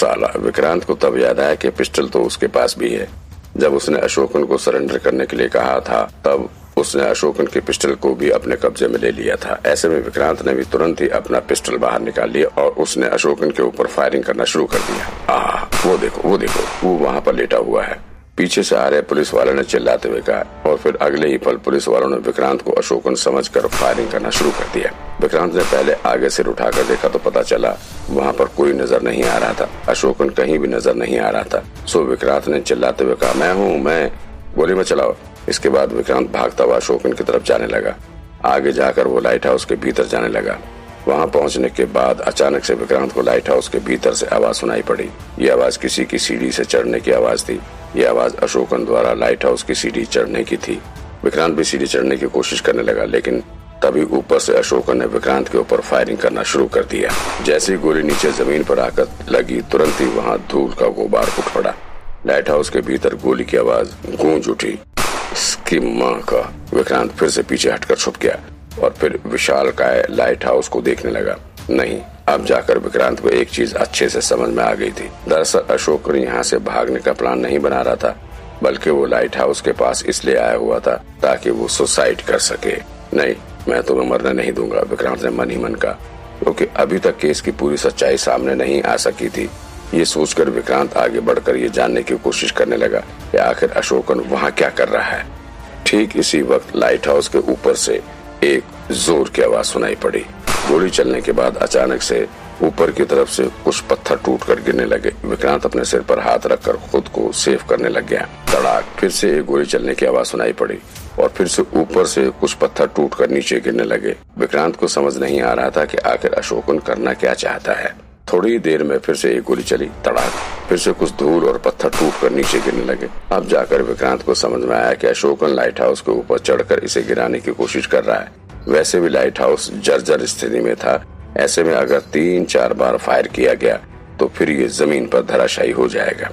साला, विक्रांत को तब याद आया कि पिस्टल तो उसके पास भी है। जब उसने अशोकन को सरेंडर करने के लिए कहा था, तब उसने अशोकन के पिस्टल को भी अपने कब्जे में ले लिया था। ऐसे में विक्रांत ने भी तुरंत ही अपना पिस्टल बाहर निकाल लिया और उसने अशोकन के ऊपर फायरिंग करना शुरू कर दिया। आ वो देखो वो देखो, वो वहाँ पर लेटा हुआ है। पीछे से आ रहे पुलिस वाले ने चिल्लाते हुए कहा और फिर अगले ही पल पुलिस वालों ने विक्रांत को अशोकन समझकर फायरिंग करना शुरू कर दिया। विक्रांत ने पहले आगे से उठाकर देखा तो पता चला वहाँ पर कोई नज़र नहीं आ रहा था। अशोकन कहीं भी नज़र नहीं आ रहा था। सो विक्रांत ने चिल्लाते हुए कहा, मैं हूँ, मैं। गोली में चलाओ। इसके बाद विक्रांत भागता हुआ अशोकन की तरफ़ जाने लगा। आगे जाकर वो लाइट हाउस के भीतर जाने लगा। वहाँ पहुँचने के बाद अचानक से विक्रांत को लाइट हाउस के भीतर से आवाज़ सुनाई पड़ी। ये आवाज़ किसी की सीढ़ी से चढ़ने की आवाज़ थी। ये आवाज़ अशोकन द्वारा लाइट हाउस की सीढ़ी चढ़ने की थी। विक्रांत भी सीढ़ी चढ़ने की कोशिश करने लगा, लेकिन तभी ऊपर से अशोकन ने विक्रांत के ऊपर फायरिंग करना शुरू कर दिया। जैसे ही गोली नीचे ज़मीन पर आकर लगी, तुरंत ही वहाँ धूल का गुबार उठ पड़ा। लाइट हाउस के भीतर गोली की आवाज़ गूंज उठी। इसकी माँ का, विक्रांत फिर से पीछे हटकर छुप गया। और फिर विशाल का लाइट हाउस को देखने लगा। नहीं, अब जाकर विक्रांत को एक चीज़ अच्छे से समझ में आ गई थी। दरअसल अशोक यहाँ से भागने का प्लान नहीं बना रहा था, बल्कि वो लाइट हाउस के पास इसलिए आया हुआ था ताकि वो सुसाइड कर सके। नहीं, मैं तुम्हें मरने नहीं दूँगा, विक्रांत ने मन ही मन का क्योंकि अभी तक केस की पूरी सच्चाई सामने नहीं आ सकी थी। ये सोचकर विक्रांत आगे बढ़कर ये जानने की कोशिश करने लगा कि आखिर अशोकन वहाँ क्या कर रहा है। ठीक इसी वक्त लाइट हाउस के ऊपर से एक ज़ोर की आवाज़ सुनाई पड़ी। गोली चलने के बाद अचानक से ऊपर की तरफ़ से कुछ पत्थर टूट कर गिरने लगे। विक्रांत अपने सिर पर हाथ रखकर खुद को सेफ़ करने लग गया। तड़ाक, फिर से एक गोली चलने की आवाज़ सुनाई पड़ी और फिर से ऊपर से कुछ पत्थर टूट कर नीचे गिरने लगे। विक्रांत को समझ नहीं आ रहा था कि आखिर अशोकन करना क्या चाहता है। थोड़ी देर में फिर से एक गोली चली, तड़ाक। फिर से कुछ धूल और पत्थर टूट कर नीचे गिरने लगे। अब जाकर विक्रांत को समझ में आया कि अशोकन लाइट हाउस के ऊपर चढ़कर इसे गिराने की कोशिश कर रहा है। वैसे भी लाइट हाउस जर्जर स्थिति में था। ऐसे में अगर तीन चार बार फायर किया गया तो फिर ये ज़मीन पर धराशायी हो जाएगा।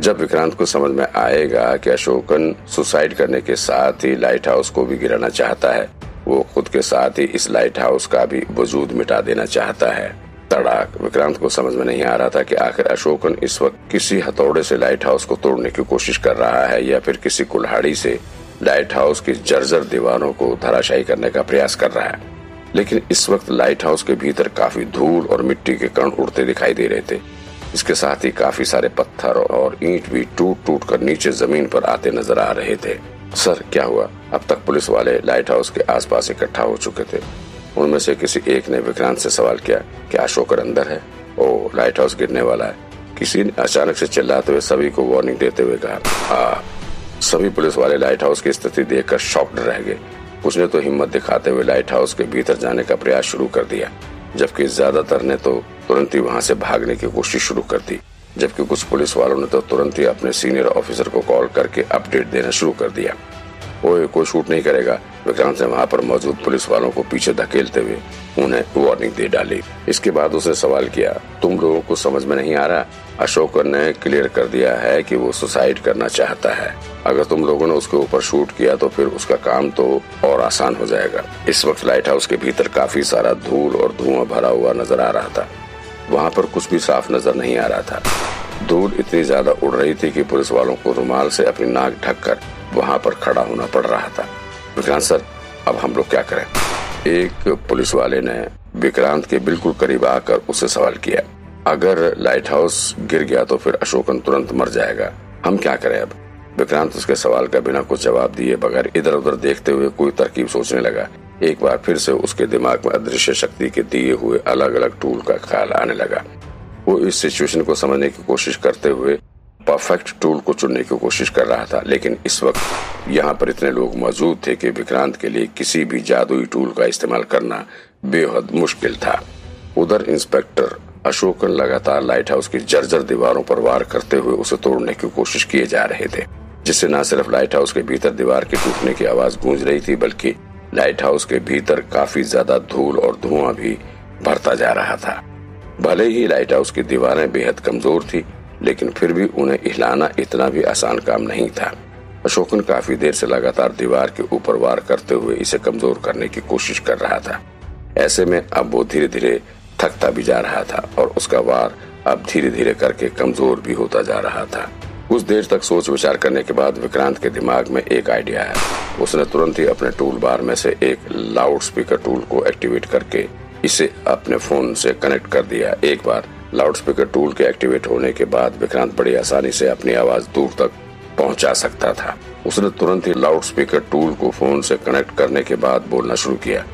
जब विक्रांत को समझ में आएगा कि अशोकन सुसाइड करने के साथ ही लाइट हाउस को भी गिराना चाहता है, वो खुद के साथ ही इस लाइट हाउस का भी वजूद मिटा देना चाहता है। तड़ाक। विक्रांत को समझ में नहीं आ रहा था कि आखिर अशोकन इस वक्त किसी हथौड़े से लाइट हाउस को तोड़ने की कोशिश कर रहा है या फिर किसी कुल्हाड़ी से लाइट हाउस की जर्जर दीवारों को धराशायी करने का प्रयास कर रहा है। लेकिन इस वक्त लाइट हाउस के भीतर काफ़ी धूल और मिट्टी के कण उड़ते दिखाई दे रहे थे। इसके साथ ही काफ़ी सारे पत्थर और ईंट भी टूट टूट कर नीचे ज़मीन पर आते नज़र आ रहे थे। सर, क्या हुआ? अब तक पुलिस वाले लाइट हाउस के आसपास इकट्ठा हो चुके थे। उनमें से किसी एक ने विक्रांत से सवाल किया क्या अशोकर अंदर है? ओ लाइट हाउस गिरने वाला है। किसी ने अचानक से चिल्लाते हुए सभी को वार्निंग देते हुए कहा हाँ सभी पुलिस वाले लाइट हाउस की स्थिति देखकर शॉक्ड रह गए। उसने तो हिम्मत दिखाते हुए लाइट हाउस के भीतर जाने का प्रयास शुरू कर दिया, जबकि ज़्यादातर ने तो तुरंत ही वहाँ से भागने की कोशिश शुरू कर दी, जबकि कुछ पुलिस वालों ने तो तुरंत ही अपने सीनियर ऑफिसर को कॉल करके अपडेट देना शुरू कर दिया। ओए कोई शूट नहीं करेगा। विक्रांत ने वहाँ पर मौजूद पुलिस वालों को पीछे धकेलते हुए उन्हें वार्निंग दे डाली। इसके बाद उसने सवाल किया, तुम लोगों को समझ में नहीं आ रहा? अशोक ने क्लियर कर दिया है कि वो सुसाइड करना चाहता है। अगर तुम लोगों ने उसके ऊपर शूट किया तो फिर उसका काम तो और आसान हो जाएगा। इस वक्त लाइट हाउस के भीतर काफ़ी सारा धूल और धुआँ भरा हुआ नज़र आ रहा था। वहाँ पर कुछ भी साफ़ नज़र नहीं आ रहा था। धूल इतनी ज़्यादा उड़ रही थी कि पुलिस वालों को रुमाल से अपनी नाक ढककर वहाँ पर खड़ा होना पड़ रहा था। विक्रांत सर, अब हम लोग क्या करें? एक पुलिस वाले ने विक्रांत के बिल्कुल करीब आकर उसे सवाल किया। अगर लाइट हाउस गिर गया तो फिर अशोकन तुरंत मर जाएगा। हम क्या करें अब? विक्रांत उसके सवाल का बिना कुछ जवाब दिए बगैर इधर उधर देखते हुए कोई तरकीब सोचने लगा। एक बार फिर से उसके दिमाग में अदृश्य शक्ति के दिए हुए अलग अलग टूल का ख्याल आने लगा। वो इस सिचुएशन को समझने की कोशिश करते हुए परफेक्ट टूल को चुनने की कोशिश कर रहा था, लेकिन इस वक्त यहाँ पर इतने लोग मौजूद थे कि विक्रांत के लिए किसी भी जादुई टूल का इस्तेमाल करना बेहद मुश्किल था। उधर इंस्पेक्टर अशोकन लगातार लाइट हाउस की जर्जर दीवारों पर वार करते हुए उसे तोड़ने की कोशिश किए जा रहे थे, जिससे न सिर्फ़ लाइट हाउस के भीतर दीवार के टूटने की आवाज़ गूंज रही थी, बल्कि लाइट हाउस के भीतर काफ़ी ज़्यादा धूल और धुआँ भी भरता जा रहा था। भले ही लाइट हाउस की दीवारें बेहद कमज़ोर थी लेकिन फिर भी उन्हें हिलाना इतना भी आसान काम नहीं था। अशोकन काफ़ी देर से लगातार दीवार के ऊपर वार करते हुए इसे कमज़ोर करने की कोशिश कर रहा था। ऐसे में अब वो धीरे धीरे थकता भी जा रहा था और उसका वार अब धीरे धीरे करके कमज़ोर भी होता जा रहा था। कुछ देर तक सोच विचार करने के बाद विक्रांत के दिमाग में एक आइडिया आया। उसने तुरंत ही अपने टूल बार में से एक लाउड स्पीकर टूल को एक्टिवेट करके इसे अपने फ़ोन से कनेक्ट कर दिया। एक बार लाउड स्पीकर टूल के एक्टिवेट होने के बाद विक्रांत बड़ी आसानी से अपनी आवाज़ दूर तक पहुँचा सकता था। उसने तुरंत ही लाउड स्पीकर टूल को फ़ोन से कनेक्ट करने के बाद बोलना शुरू किया।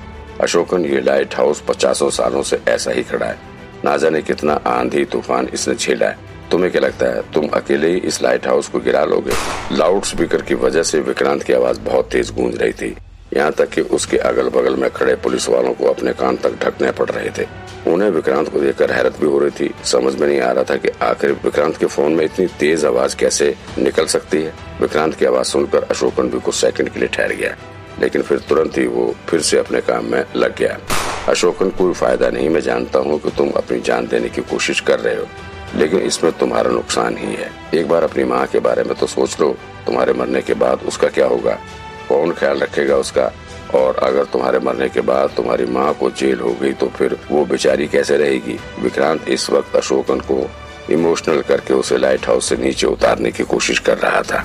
अशोकन, ये लाइट हाउस पचासों सालों से ऐसा ही खड़ा है। ना जाने कितना आंधी तूफ़ान इसने झेला है। तुम्हें क्या लगता है, तुम अकेले ही इस लाइट हाउस को गिरा लोगे? लाउड स्पीकर की वजह से विक्रांत की आवाज़ बहुत तेज गूंज रही थी। यहाँ तक कि उसके अगल बगल में खड़े पुलिस वालों को अपने कान तक ढकने पड़ रहे थे। उन्हें विक्रांत को देखकर हैरत भी हो रही थी। समझ में नहीं आ रहा था कि आखिर विक्रांत के फ़ोन में इतनी तेज आवाज़ कैसे निकल सकती है। विक्रांत की आवाज़ सुनकर अशोकन भी कुछ सेकंड के लिए ठहर गया, लेकिन फिर तुरंत ही वो फिर से अपने काम में लग गया। अशोकन कोई फ़ायदा नहीं, मैं जानता हूँ कि तुम अपनी जान देने की कोशिश कर रहे हो, लेकिन इसमें तुम्हारा नुकसान ही है। एक बार अपनी माँ के बारे में तो सोच लो। तुम्हारे मरने के बाद उसका क्या होगा? कौन ख्याल रखेगा उसका। और अगर तुम्हारे मरने के बाद तुम्हारी माँ को जेल हो गई तो फिर वो बेचारी कैसे रहेगी? विक्रांत इस वक्त अशोकन को इमोशनल करके उसे लाइट हाउस से नीचे उतारने की कोशिश कर रहा था।